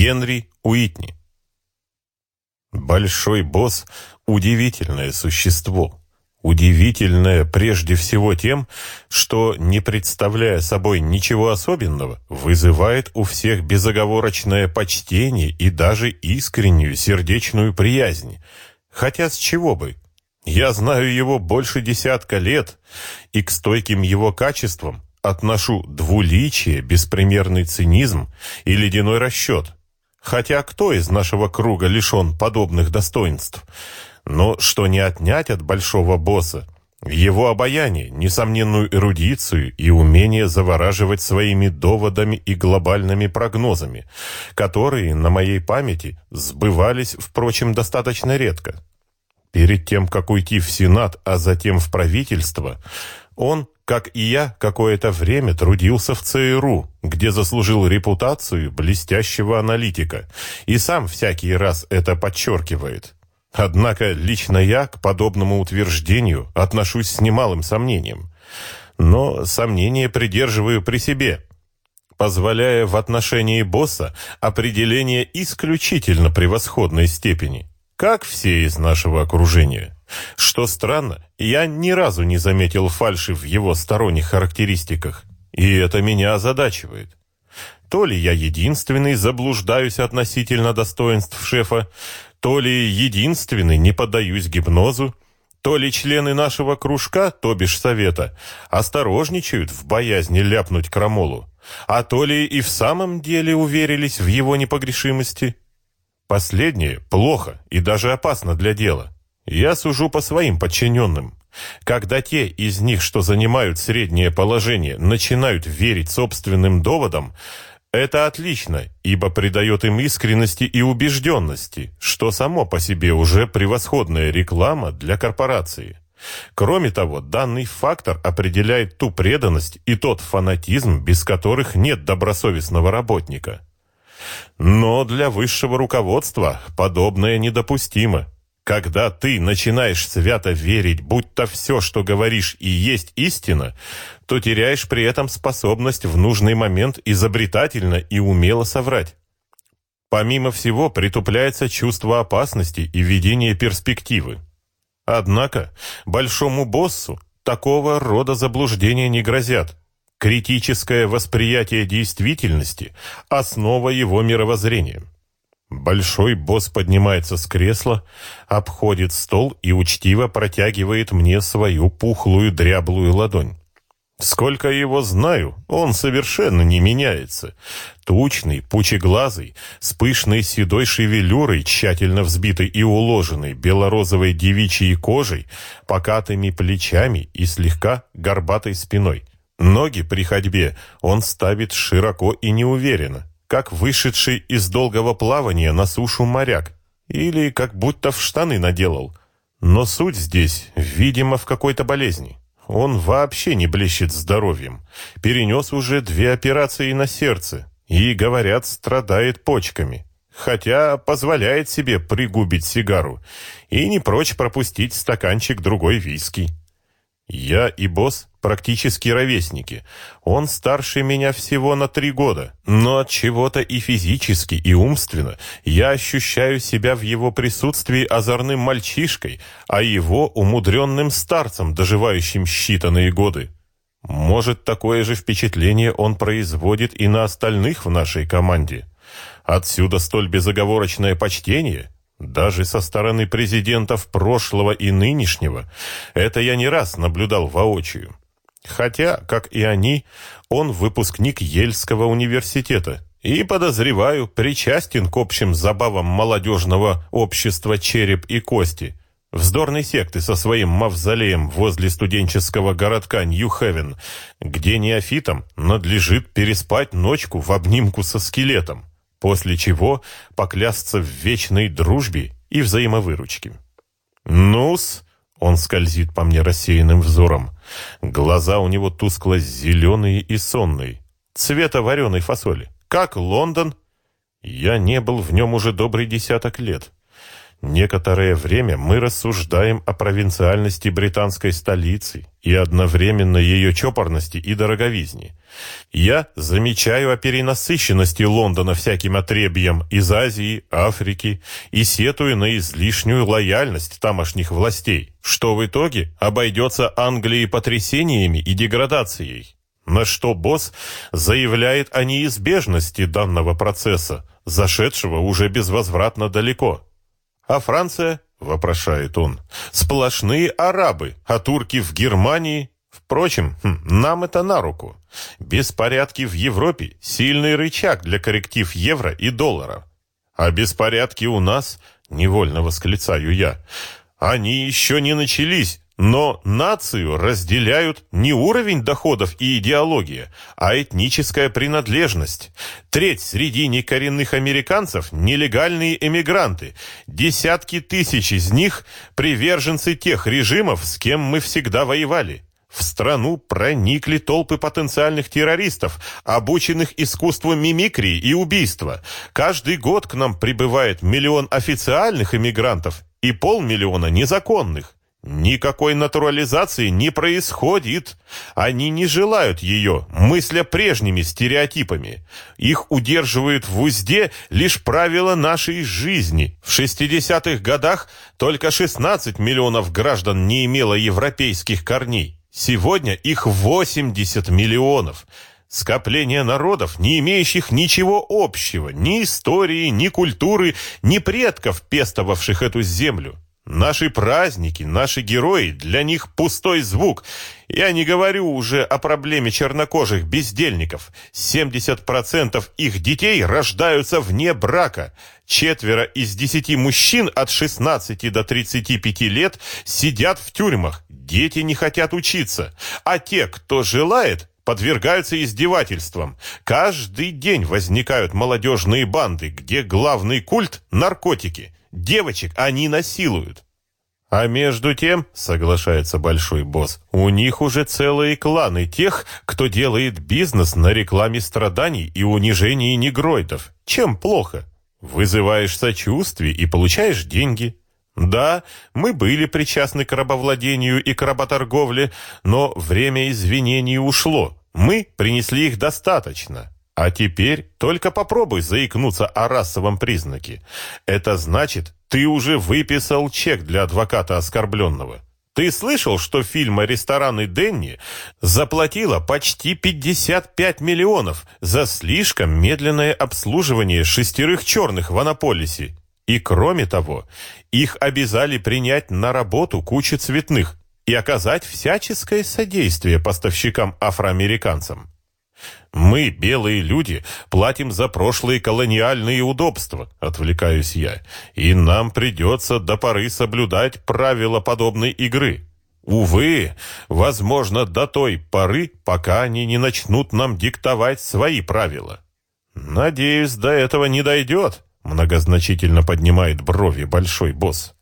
Генри Уитни. Большой босс – удивительное существо. Удивительное прежде всего тем, что, не представляя собой ничего особенного, вызывает у всех безоговорочное почтение и даже искреннюю сердечную приязнь. Хотя с чего бы? Я знаю его больше десятка лет, и к стойким его качествам отношу двуличие, беспримерный цинизм и ледяной расчет. Хотя кто из нашего круга лишен подобных достоинств? Но что не отнять от большого босса? Его обаяние, несомненную эрудицию и умение завораживать своими доводами и глобальными прогнозами, которые, на моей памяти, сбывались, впрочем, достаточно редко. Перед тем, как уйти в Сенат, а затем в правительство, он, как и я, какое-то время трудился в ЦРУ, где заслужил репутацию блестящего аналитика, и сам всякий раз это подчеркивает. Однако лично я к подобному утверждению отношусь с немалым сомнением. Но сомнения придерживаю при себе, позволяя в отношении босса определение исключительно превосходной степени, как все из нашего окружения. Что странно, я ни разу не заметил фальши в его сторонних характеристиках, и это меня озадачивает. То ли я единственный заблуждаюсь относительно достоинств шефа, то ли единственный не поддаюсь гипнозу, то ли члены нашего кружка, то бишь совета, осторожничают в боязни ляпнуть крамолу, а то ли и в самом деле уверились в его непогрешимости. Последнее плохо и даже опасно для дела. Я сужу по своим подчиненным. Когда те из них, что занимают среднее положение, начинают верить собственным доводам, это отлично, ибо придает им искренности и убежденности, что само по себе уже превосходная реклама для корпорации. Кроме того, данный фактор определяет ту преданность и тот фанатизм, без которых нет добросовестного работника. Но для высшего руководства подобное недопустимо. Когда ты начинаешь свято верить, будто все, что говоришь, и есть истина, то теряешь при этом способность в нужный момент изобретательно и умело соврать. Помимо всего, притупляется чувство опасности и видение перспективы. Однако, большому боссу такого рода заблуждения не грозят. Критическое восприятие действительности – основа его мировоззрения. Большой босс поднимается с кресла, обходит стол и учтиво протягивает мне свою пухлую дряблую ладонь. Сколько его знаю, он совершенно не меняется. Тучный, пучеглазый, с пышной седой шевелюрой, тщательно взбитой и уложенной белорозовой девичьей кожей, покатыми плечами и слегка горбатой спиной. Ноги при ходьбе он ставит широко и неуверенно как вышедший из долгого плавания на сушу моряк, или как будто в штаны наделал. Но суть здесь, видимо, в какой-то болезни. Он вообще не блещет здоровьем. Перенес уже две операции на сердце и, говорят, страдает почками. Хотя позволяет себе пригубить сигару и не прочь пропустить стаканчик другой виски. Я и босс практически ровесники. Он старше меня всего на три года, но от чего-то и физически, и умственно я ощущаю себя в его присутствии озорным мальчишкой, а его умудренным старцем, доживающим считанные годы. Может, такое же впечатление он производит и на остальных в нашей команде. Отсюда столь безоговорочное почтение – даже со стороны президентов прошлого и нынешнего это я не раз наблюдал воочию. Хотя, как и они, он выпускник Ельского университета и, подозреваю, причастен к общим забавам молодежного общества «Череп и кости», вздорной секты со своим мавзолеем возле студенческого городка Нью-Хевен, где неофитам надлежит переспать ночку в обнимку со скелетом после чего поклясться в вечной дружбе и взаимовыручке. «Ну-с», — он скользит по мне рассеянным взором, глаза у него тускло-зеленые и сонные, цвета вареной фасоли. «Как Лондон?» Я не был в нем уже добрый десяток лет. Некоторое время мы рассуждаем о провинциальности британской столицы и одновременно ее чопорности и дороговизне. Я замечаю о перенасыщенности Лондона всяким отребьем из Азии, Африки и сетую на излишнюю лояльность тамошних властей, что в итоге обойдется Англии потрясениями и деградацией. На что босс заявляет о неизбежности данного процесса, зашедшего уже безвозвратно далеко. А Франция, вопрошает он, сплошные арабы, а турки в Германии. Впрочем, хм, нам это на руку. Беспорядки в Европе – сильный рычаг для корректив евро и доллара. А беспорядки у нас, невольно восклицаю я, они еще не начались, но нацию разделяют не уровень доходов и идеология, а этническая принадлежность. Треть среди некоренных американцев – нелегальные эмигранты. Десятки тысяч из них – приверженцы тех режимов, с кем мы всегда воевали. В страну проникли толпы потенциальных террористов, обученных искусству мимикрии и убийства. Каждый год к нам прибывает миллион официальных эмигрантов и полмиллиона незаконных. Никакой натурализации не происходит. Они не желают ее, мысля прежними стереотипами. Их удерживают в узде лишь правила нашей жизни. В 60-х годах только 16 миллионов граждан не имело европейских корней. Сегодня их 80 миллионов. Скопление народов, не имеющих ничего общего, ни истории, ни культуры, ни предков, пестовавших эту землю. Наши праздники, наши герои, для них пустой звук. Я не говорю уже о проблеме чернокожих бездельников. 70% их детей рождаются вне брака. Четверо из десяти мужчин от 16 до 35 лет сидят в тюрьмах. Дети не хотят учиться. А те, кто желает, подвергаются издевательствам. Каждый день возникают молодежные банды, где главный культ – наркотики – Девочек они насилуют. А между тем, соглашается большой босс, у них уже целые кланы тех, кто делает бизнес на рекламе страданий и унижении негроидов. Чем плохо? Вызываешь сочувствие и получаешь деньги. Да, мы были причастны к рабовладению и к работорговле, но время извинений ушло. Мы принесли их достаточно. А теперь только попробуй заикнуться о расовом признаке. Это значит, ты уже выписал чек для адвоката оскорбленного. Ты слышал, что фильма «Рестораны Денни» заплатила почти 55 миллионов за слишком медленное обслуживание шестерых черных в Анаполисе? И кроме того, их обязали принять на работу кучу цветных и оказать всяческое содействие поставщикам-афроамериканцам. Мы, белые люди, платим за прошлые колониальные удобства, отвлекаюсь я, и нам придется до поры соблюдать правила подобной игры. Увы, возможно, до той поры, пока они не начнут нам диктовать свои правила. Надеюсь, до этого не дойдет, многозначительно поднимает брови большой босс.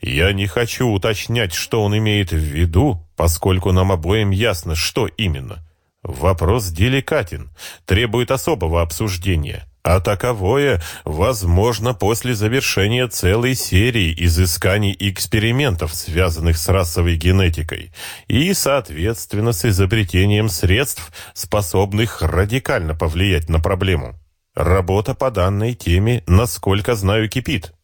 Я не хочу уточнять, что он имеет в виду, поскольку нам обоим ясно, что именно. Вопрос деликатен, требует особого обсуждения. А таковое возможно после завершения целой серии изысканий и экспериментов, связанных с расовой генетикой, и, соответственно, с изобретением средств, способных радикально повлиять на проблему. Работа по данной теме, насколько знаю, кипит.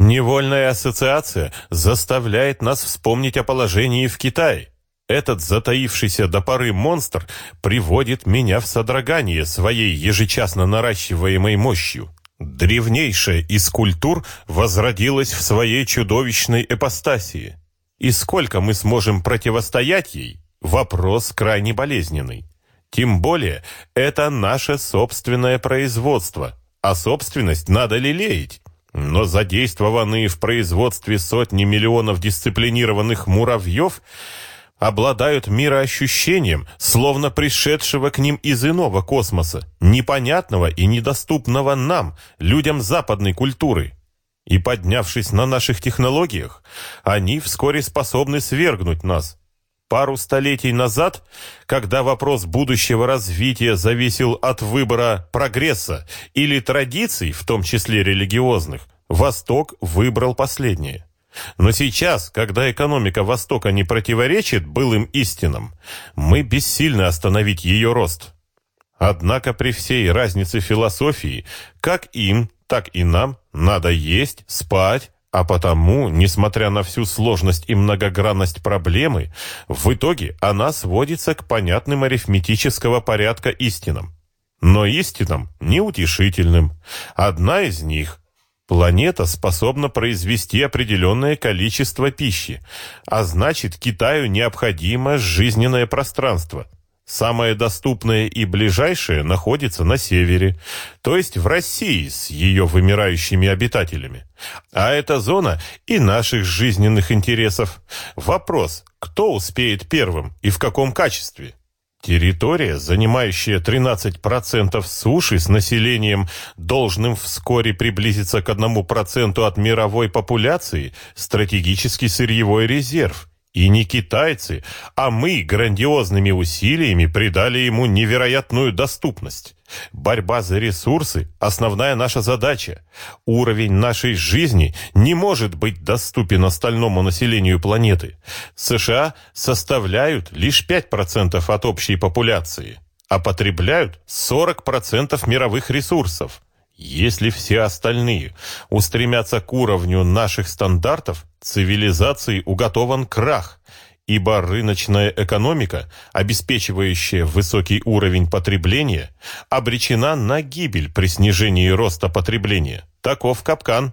Невольная ассоциация заставляет нас вспомнить о положении в Китае. Этот затаившийся до поры монстр приводит меня в содрогание своей ежечасно наращиваемой мощью. Древнейшая из культур возродилась в своей чудовищной эпостасии. И сколько мы сможем противостоять ей? Вопрос крайне болезненный. Тем более, это наше собственное производство, а собственность надо лелеять. Но задействованные в производстве сотни миллионов дисциплинированных муравьев – обладают мироощущением, словно пришедшего к ним из иного космоса, непонятного и недоступного нам, людям западной культуры. И поднявшись на наших технологиях, они вскоре способны свергнуть нас. Пару столетий назад, когда вопрос будущего развития зависел от выбора прогресса или традиций, в том числе религиозных, Восток выбрал последнее. Но сейчас, когда экономика Востока не противоречит былым истинам, мы бессильны остановить ее рост. Однако при всей разнице философии, как им, так и нам, надо есть, спать, а потому, несмотря на всю сложность и многогранность проблемы, в итоге она сводится к понятным арифметического порядка истинам. Но истинам неутешительным. Одна из них Планета способна произвести определенное количество пищи, а значит Китаю необходимо жизненное пространство. Самое доступное и ближайшее находится на севере, то есть в России с ее вымирающими обитателями. А эта зона и наших жизненных интересов. Вопрос, кто успеет первым и в каком качестве? Территория, занимающая 13% суши с населением, должным вскоре приблизиться к 1% от мировой популяции, стратегический сырьевой резерв. И не китайцы, а мы грандиозными усилиями придали ему невероятную доступность. Борьба за ресурсы – основная наша задача. Уровень нашей жизни не может быть доступен остальному населению планеты. США составляют лишь 5% от общей популяции, а потребляют 40% мировых ресурсов. Если все остальные устремятся к уровню наших стандартов, цивилизации уготован крах, ибо рыночная экономика, обеспечивающая высокий уровень потребления, обречена на гибель при снижении роста потребления. Таков капкан.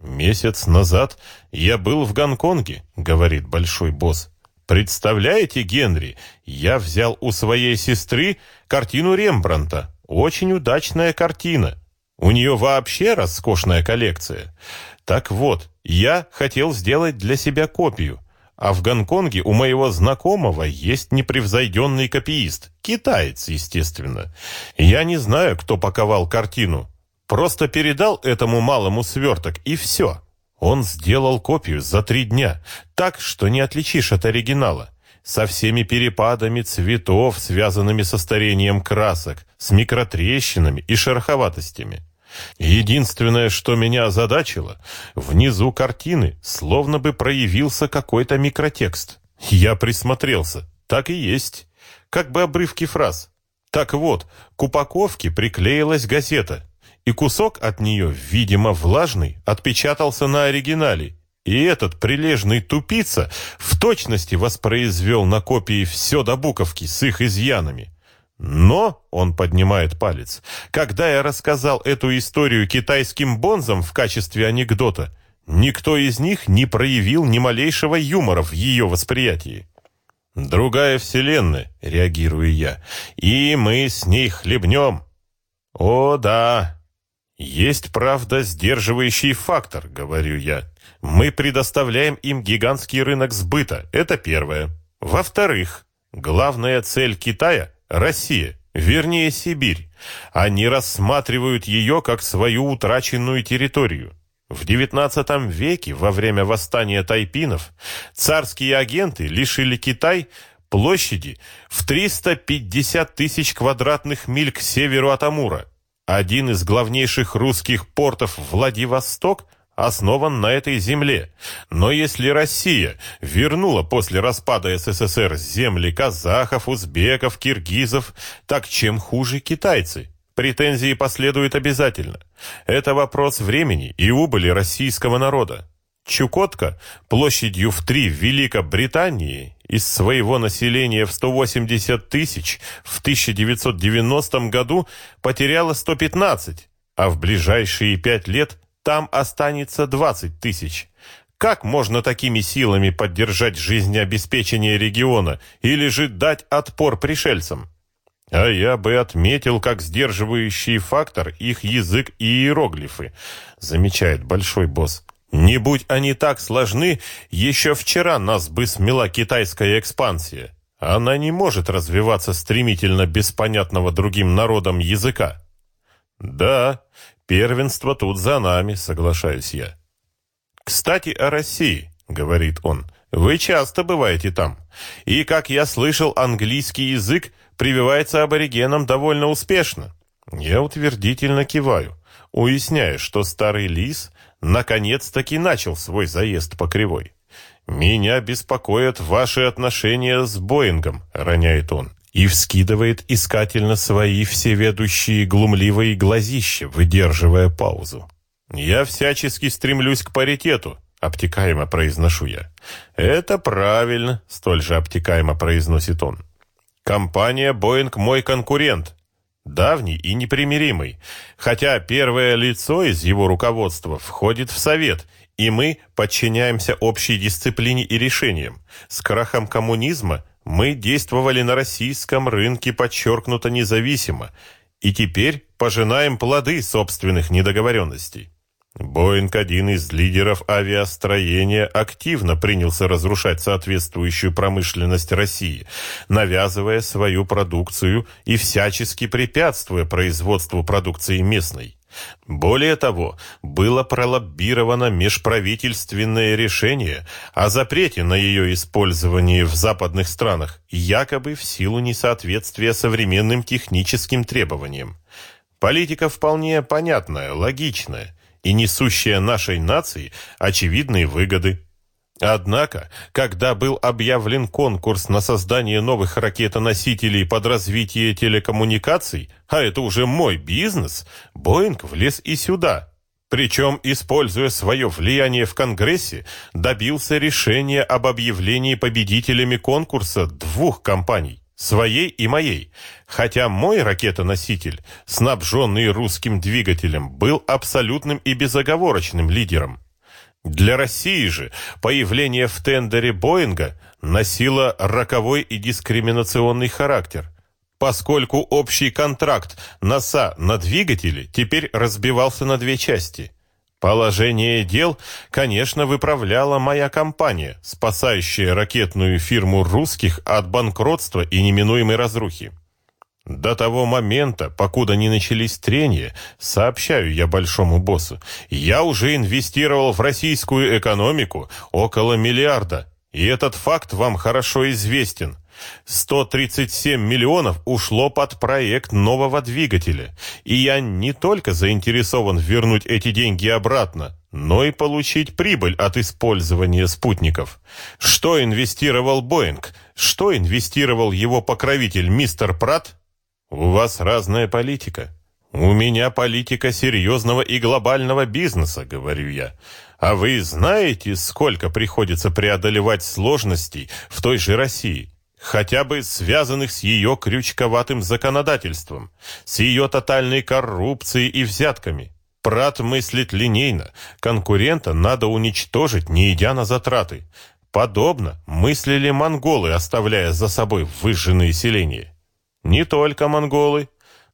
«Месяц назад я был в Гонконге», — говорит большой босс. «Представляете, Генри, я взял у своей сестры картину Рембранта. Очень удачная картина. У нее вообще роскошная коллекция. Так вот, я хотел сделать для себя копию. А в Гонконге у моего знакомого есть непревзойденный копиист. Китаец, естественно. Я не знаю, кто паковал картину. Просто передал этому малому сверток, и все. Он сделал копию за три дня, так, что не отличишь от оригинала со всеми перепадами цветов, связанными со старением красок, с микротрещинами и шероховатостями. Единственное, что меня озадачило, внизу картины словно бы проявился какой-то микротекст. Я присмотрелся. Так и есть. Как бы обрывки фраз. Так вот, к упаковке приклеилась газета, и кусок от нее, видимо, влажный, отпечатался на оригинале. И этот прилежный тупица в точности воспроизвел на копии все до буковки с их изъянами. Но, он поднимает палец, когда я рассказал эту историю китайским бонзам в качестве анекдота, никто из них не проявил ни малейшего юмора в ее восприятии. «Другая вселенная», — реагирую я, — «и мы с ней хлебнем». «О, да, есть, правда, сдерживающий фактор», — говорю я. «Мы предоставляем им гигантский рынок сбыта, это первое. Во-вторых, главная цель Китая Россия, вернее Сибирь. Они рассматривают ее как свою утраченную территорию. В XIX веке, во время восстания тайпинов, царские агенты лишили Китай площади в 350 тысяч квадратных миль к северу от Амура. Один из главнейших русских портов Владивосток – основан на этой земле. Но если Россия вернула после распада СССР земли казахов, узбеков, киргизов, так чем хуже китайцы? Претензии последуют обязательно. Это вопрос времени и убыли российского народа. Чукотка площадью в три Великобритании из своего населения в 180 тысяч в 1990 году потеряла 115, а в ближайшие пять лет там останется 20 тысяч. Как можно такими силами поддержать жизнеобеспечение региона или же дать отпор пришельцам? А я бы отметил как сдерживающий фактор их язык и иероглифы, замечает большой босс. Не будь они так сложны, еще вчера нас бы смела китайская экспансия. Она не может развиваться стремительно без понятного другим народам языка. Да, Первенство тут за нами, соглашаюсь я. Кстати, о России, говорит он. Вы часто бываете там. И, как я слышал, английский язык прививается аборигенам довольно успешно. Я утвердительно киваю. уясняя, что старый лис наконец-таки начал свой заезд по кривой. «Меня беспокоят ваши отношения с Боингом», — роняет он, и вскидывает искательно свои всеведущие глумливые глазища, выдерживая паузу. «Я всячески стремлюсь к паритету», — обтекаемо произношу я. «Это правильно», — столь же обтекаемо произносит он. «Компания «Боинг» мой конкурент, давний и непримиримый, хотя первое лицо из его руководства входит в совет — и мы подчиняемся общей дисциплине и решениям. С крахом коммунизма мы действовали на российском рынке подчеркнуто независимо, и теперь пожинаем плоды собственных недоговоренностей. Боинг, один из лидеров авиастроения, активно принялся разрушать соответствующую промышленность России, навязывая свою продукцию и всячески препятствуя производству продукции местной. Более того, было пролоббировано межправительственное решение о запрете на ее использование в западных странах, якобы в силу несоответствия современным техническим требованиям. Политика вполне понятная, логичная и несущая нашей нации очевидные выгоды. Однако, когда был объявлен конкурс на создание новых ракетоносителей под развитие телекоммуникаций, а это уже мой бизнес, Боинг влез и сюда. Причем, используя свое влияние в Конгрессе, добился решения об объявлении победителями конкурса двух компаний, своей и моей, хотя мой ракетоноситель, снабженный русским двигателем, был абсолютным и безоговорочным лидером. Для России же появление в тендере Боинга носило роковой и дискриминационный характер, поскольку общий контракт НАСА на двигатели теперь разбивался на две части. Положение дел, конечно, выправляла моя компания, спасающая ракетную фирму русских от банкротства и неминуемой разрухи. До того момента, покуда не начались трения, сообщаю я большому боссу, я уже инвестировал в российскую экономику около миллиарда, и этот факт вам хорошо известен. 137 миллионов ушло под проект нового двигателя, и я не только заинтересован вернуть эти деньги обратно, но и получить прибыль от использования спутников. Что инвестировал Боинг? Что инвестировал его покровитель мистер Пратт? У вас разная политика. У меня политика серьезного и глобального бизнеса, говорю я. А вы знаете, сколько приходится преодолевать сложностей в той же России? хотя бы связанных с ее крючковатым законодательством, с ее тотальной коррупцией и взятками. Прат мыслит линейно. Конкурента надо уничтожить, не идя на затраты. Подобно мыслили монголы, оставляя за собой выжженные селения. Не только монголы.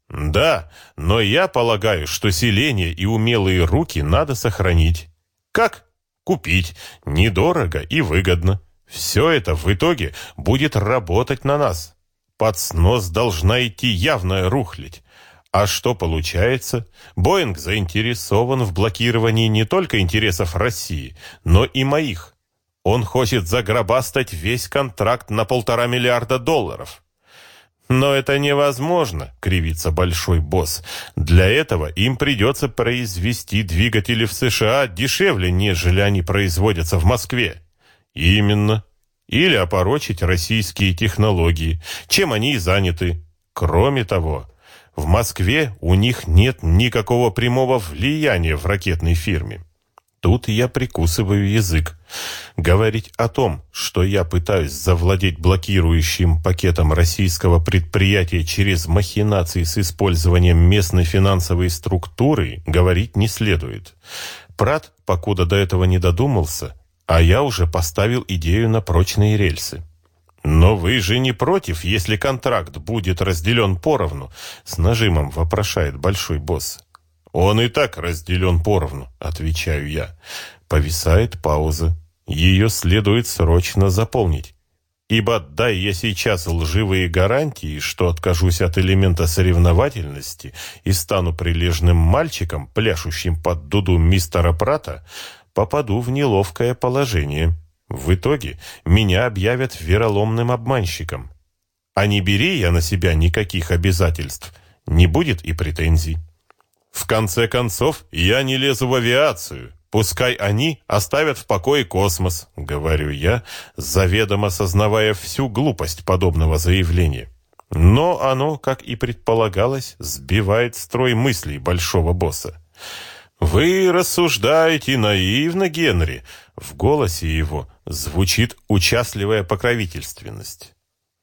Да, но я полагаю, что селение и умелые руки надо сохранить. Как? Купить. Недорого и выгодно. Все это в итоге будет работать на нас. Под снос должна идти явная рухлядь. А что получается? Боинг заинтересован в блокировании не только интересов России, но и моих. Он хочет загробастать весь контракт на полтора миллиарда долларов. Но это невозможно, кривится большой босс. Для этого им придется произвести двигатели в США дешевле, нежели они производятся в Москве. Именно. Или опорочить российские технологии, чем они и заняты. Кроме того, в Москве у них нет никакого прямого влияния в ракетной фирме. Тут я прикусываю язык. Говорить о том, что я пытаюсь завладеть блокирующим пакетом российского предприятия через махинации с использованием местной финансовой структуры, говорить не следует. Прат, покуда до этого не додумался, а я уже поставил идею на прочные рельсы. «Но вы же не против, если контракт будет разделен поровну?» — с нажимом вопрошает большой босс. «Он и так разделен поровну», — отвечаю я. Повисает пауза. Ее следует срочно заполнить. Ибо дай я сейчас лживые гарантии, что откажусь от элемента соревновательности и стану прилежным мальчиком, пляшущим под дуду мистера Прата, попаду в неловкое положение. В итоге меня объявят вероломным обманщиком. А не бери я на себя никаких обязательств, не будет и претензий. В конце концов, я не лезу в авиацию. Пускай они оставят в покое космос, говорю я, заведомо сознавая всю глупость подобного заявления. Но оно, как и предполагалось, сбивает строй мыслей большого босса. «Вы рассуждаете наивно, Генри!» В голосе его звучит участливая покровительственность.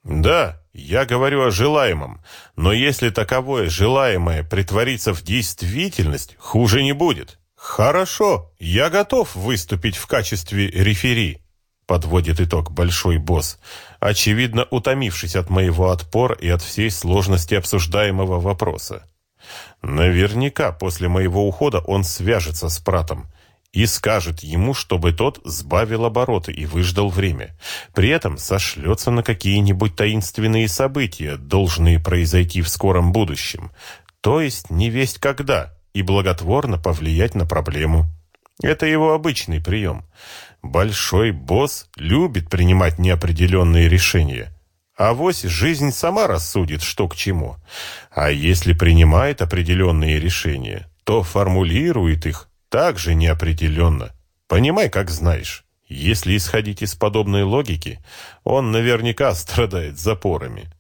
«Да, я говорю о желаемом, но если таковое желаемое притворится в действительность, хуже не будет». «Хорошо, я готов выступить в качестве рефери», — подводит итог большой босс, очевидно утомившись от моего отпора и от всей сложности обсуждаемого вопроса. Наверняка после моего ухода он свяжется с Пратом и скажет ему, чтобы тот сбавил обороты и выждал время. При этом сошлется на какие-нибудь таинственные события, должные произойти в скором будущем. То есть не весть когда, и благотворно повлиять на проблему. Это его обычный прием. Большой босс любит принимать неопределенные решения. А вось жизнь сама рассудит, что к чему. А если принимает определенные решения, то формулирует их также неопределенно. Понимай, как знаешь. Если исходить из подобной логики, он наверняка страдает запорами.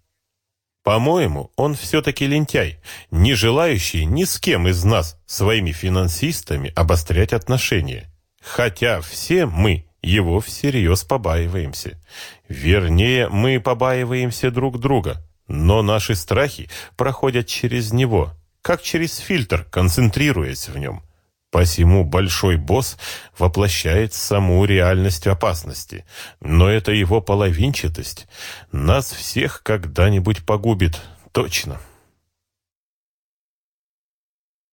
По-моему, он все-таки лентяй, не желающий ни с кем из нас, своими финансистами, обострять отношения. Хотя все мы его всерьез побаиваемся. Вернее, мы побаиваемся друг друга, но наши страхи проходят через него, как через фильтр, концентрируясь в нем. Посему большой босс воплощает саму реальность опасности, но это его половинчатость. Нас всех когда-нибудь погубит, точно.